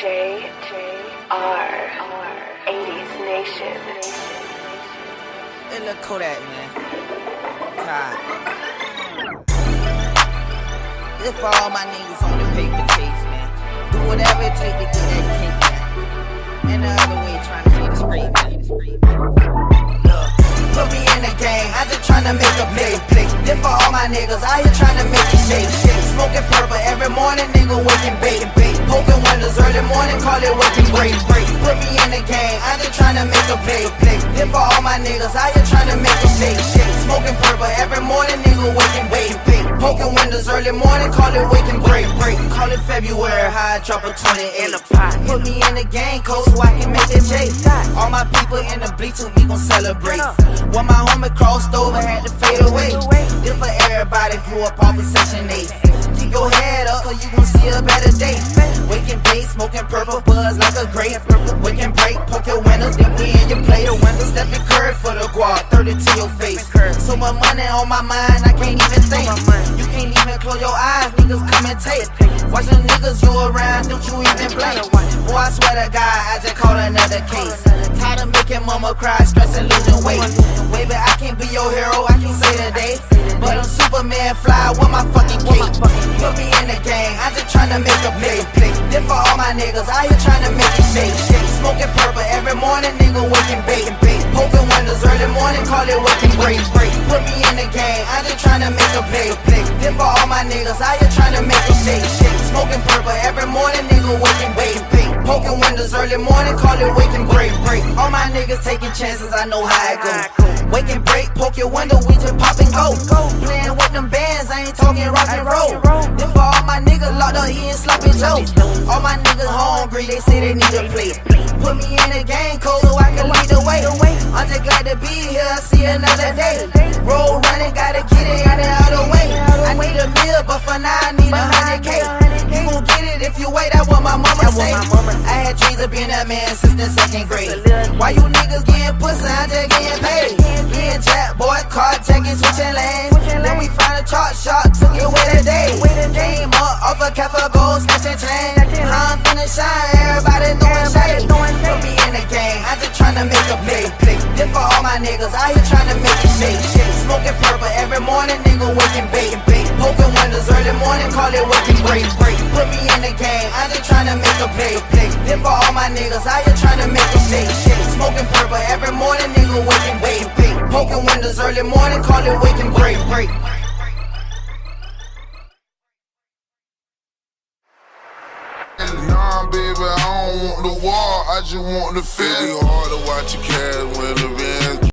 J J R 80s Nation. Hey, look Kodak, man. God. For all my niggas on the paper chase, man. Do whatever it take to get that cake, man. And the other way, trying to see the straight, man. Look, put me in the game. I just tryna make a play, play. This for all my niggas out here tryna make it shake, shake. Smoking purple every morning, nigga waking bake, bake. Poking windows early morning, call it waking break, break. Put me in the game. I just tryna make a play, play. This for all my niggas out here tryna make it shake, shake. Smoking purple every morning, nigga waking bake. Poking windows early morning, call it waking break, break. Call it February, high drop a 20 in the pot. Put me in the game, coach, so I can make it shake. All my people in the bleachers, we gon' celebrate. When my homie crossed over, had to fade away. This for everybody grew up off of Section 8. Keep your head up, cause you gon' see a better day. Waking bait, smoking purple buzz like a grape. Waking break, poke your windows, then we in your plate. The window stepping curve for the guard, 30 to your face. So much money on my mind, I can't even think. You can't even close your eyes, niggas come and take. Watch them niggas you around, don't you even blink. Boy, I swear to God, I just caught another case. Tired of making mama cry, stressing, losing weight. Baby, I can't be your hero, I can say today. But I'm Superman, fly with my fucking cape. Put me in the game, I just tryna make a play. For all my niggas, I here tryna make it shake. Smoking purple every morning, nigga waking bait. Poking windows early morning, call it waking break. break. Put me in the game, I just tryna make a play. This for all my niggas, I here tryna make it shake. Smoking purple every morning, nigga waking bait. Poking windows early morning, call it waking break. break. All my niggas taking chances, I know how it go. Waking break, poke your window, we just pop and go. Playing with them bands, I ain't talking rock and roll. This for my niggas locked up, he ain't sloppy Joe. All my niggas hungry, they say they need a plate. Put me in a game code so I can lead the way. I'm just glad to be here, I see another day. Roll running, gotta get it out of the way. I need a meal, but for now I need a hundred K. You gon' get it if you wait, that's what my mama say. I had dreams of being that man since the second grade. Why you niggas getting pussy, I just getting paid. Getting jack, boy, car checking, switching lanes. Then we find a chart shot, shine, everybody doing shade. Put me in the game, I just tryna make a play. play. This for all my niggas, I here tryna make it shake. Smoking purple every morning, nigga waking bait. Poking windows early morning, call it waking break. break. Put me in the game, I just tryna make a play. play. This for all my niggas, I here tryna make it shake. Smoking purple every morning, nigga waking bait. Poking windows early morning, call it waking break. break. the wall, I just want to feel it. Hard to watch you cash when the bands